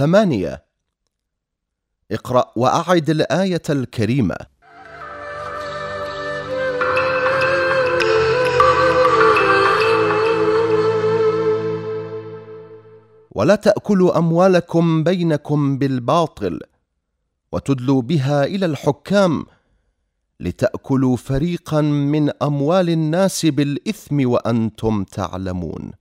ثمانية. اقرأ وأعد الآية الكريمة. ولا تأكلوا أموالكم بينكم بالباطل وتدلوا بها إلى الحكام لتأكلوا فريقا من أموال الناس بالإثم وأنتم تعلمون.